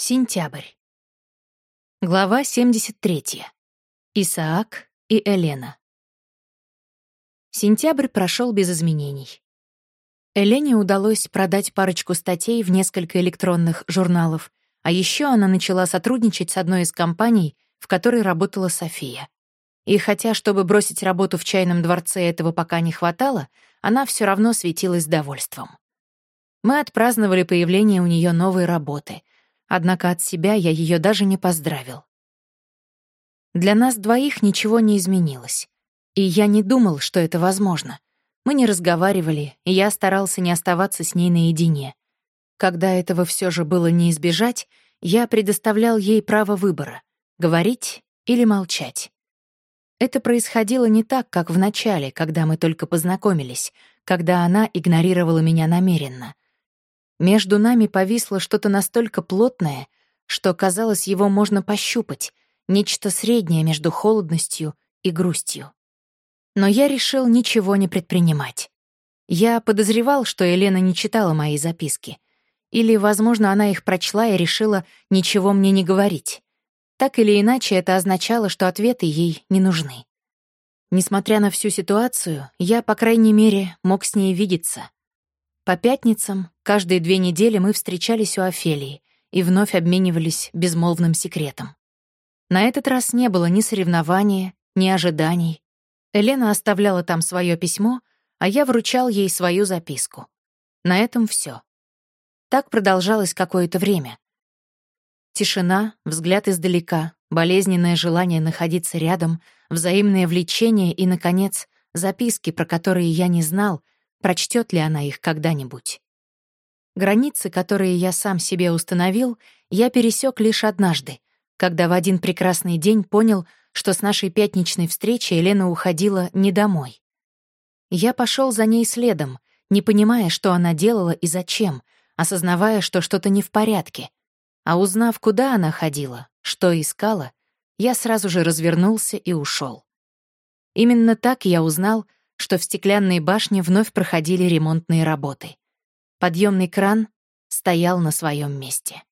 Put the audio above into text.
Сентябрь. Глава 73. Исаак и Елена. Сентябрь прошел без изменений. Элене удалось продать парочку статей в несколько электронных журналов, а еще она начала сотрудничать с одной из компаний, в которой работала София. И хотя, чтобы бросить работу в чайном дворце, этого пока не хватало, она все равно светилась довольством. Мы отпраздновали появление у нее новой работы — Однако от себя я ее даже не поздравил. Для нас двоих ничего не изменилось. И я не думал, что это возможно. Мы не разговаривали, и я старался не оставаться с ней наедине. Когда этого все же было не избежать, я предоставлял ей право выбора — говорить или молчать. Это происходило не так, как в начале, когда мы только познакомились, когда она игнорировала меня намеренно. Между нами повисло что-то настолько плотное, что, казалось, его можно пощупать, нечто среднее между холодностью и грустью. Но я решил ничего не предпринимать. Я подозревал, что Елена не читала мои записки. Или, возможно, она их прочла и решила ничего мне не говорить. Так или иначе, это означало, что ответы ей не нужны. Несмотря на всю ситуацию, я, по крайней мере, мог с ней видеться. По пятницам каждые две недели мы встречались у Офелии и вновь обменивались безмолвным секретом. На этот раз не было ни соревнования, ни ожиданий. Елена оставляла там свое письмо, а я вручал ей свою записку. На этом все. Так продолжалось какое-то время. Тишина, взгляд издалека, болезненное желание находиться рядом, взаимное влечение и, наконец, записки, про которые я не знал — прочтет ли она их когда-нибудь. Границы, которые я сам себе установил, я пересек лишь однажды, когда в один прекрасный день понял, что с нашей пятничной встречи Елена уходила не домой. Я пошел за ней следом, не понимая, что она делала и зачем, осознавая, что что-то не в порядке. А узнав, куда она ходила, что искала, я сразу же развернулся и ушел. Именно так я узнал, что в стеклянной башне вновь проходили ремонтные работы. Подъемный кран стоял на своем месте.